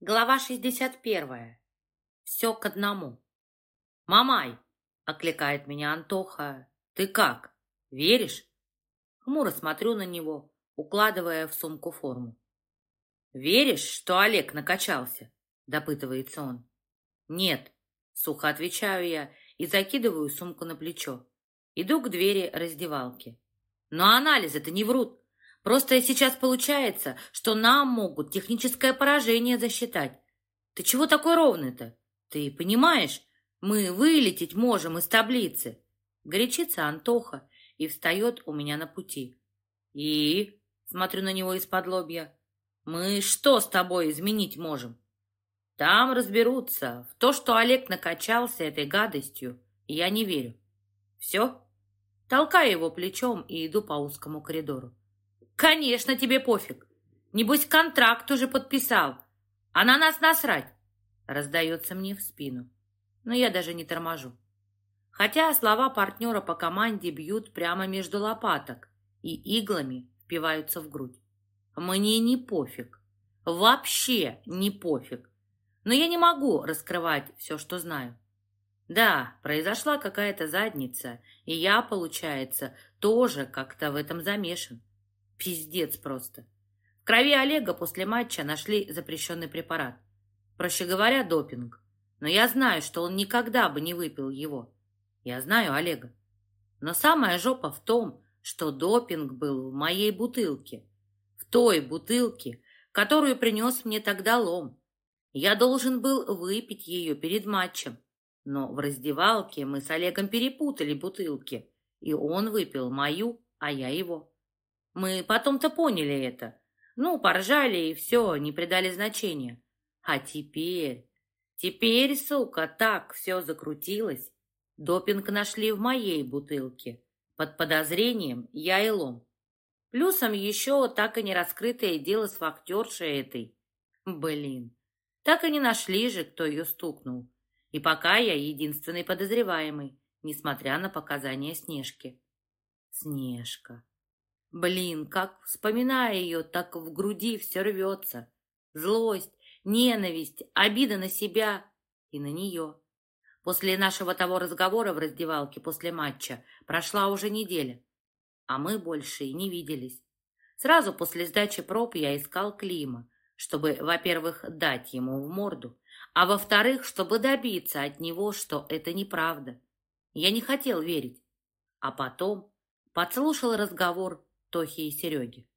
Глава 61. Все к одному. «Мамай!» — окликает меня Антоха. «Ты как? Веришь?» Хмуро смотрю на него, укладывая в сумку форму. «Веришь, что Олег накачался?» — допытывается он. «Нет», — сухо отвечаю я и закидываю сумку на плечо. Иду к двери раздевалки. «Но анализы-то не врут. Просто сейчас получается, что нам могут техническое поражение засчитать. Ты чего такой ровный-то? Ты понимаешь, мы вылететь можем из таблицы. Горячится Антоха и встает у меня на пути. И, смотрю на него из-под лобья, мы что с тобой изменить можем? Там разберутся. В то, что Олег накачался этой гадостью, я не верю. Все? Толкаю его плечом и иду по узкому коридору. Конечно, тебе пофиг. Небось, контракт уже подписал. А на нас насрать. Раздается мне в спину. Но я даже не торможу. Хотя слова партнера по команде бьют прямо между лопаток и иглами впиваются в грудь. Мне не пофиг. Вообще не пофиг. Но я не могу раскрывать все, что знаю. Да, произошла какая-то задница, и я, получается, тоже как-то в этом замешан. Пиздец просто. В крови Олега после матча нашли запрещенный препарат. Проще говоря, допинг. Но я знаю, что он никогда бы не выпил его. Я знаю Олега. Но самая жопа в том, что допинг был в моей бутылке. В той бутылке, которую принес мне тогда лом. Я должен был выпить ее перед матчем. Но в раздевалке мы с Олегом перепутали бутылки, и он выпил мою, а я его. Мы потом-то поняли это. Ну, поржали и все, не придали значения. А теперь... Теперь, сука, так все закрутилось. Допинг нашли в моей бутылке. Под подозрением я и лом. Плюсом еще так и не раскрытое дело с фактершей этой. Блин, так и не нашли же, кто ее стукнул. И пока я единственный подозреваемый, несмотря на показания Снежки. Снежка. Блин, как вспоминая ее, так в груди все рвется. Злость, ненависть, обида на себя и на нее. После нашего того разговора в раздевалке после матча прошла уже неделя, а мы больше и не виделись. Сразу после сдачи проб я искал Клима, чтобы, во-первых, дать ему в морду, а во-вторых, чтобы добиться от него, что это неправда. Я не хотел верить. А потом подслушал разговор Тохи и Сереги.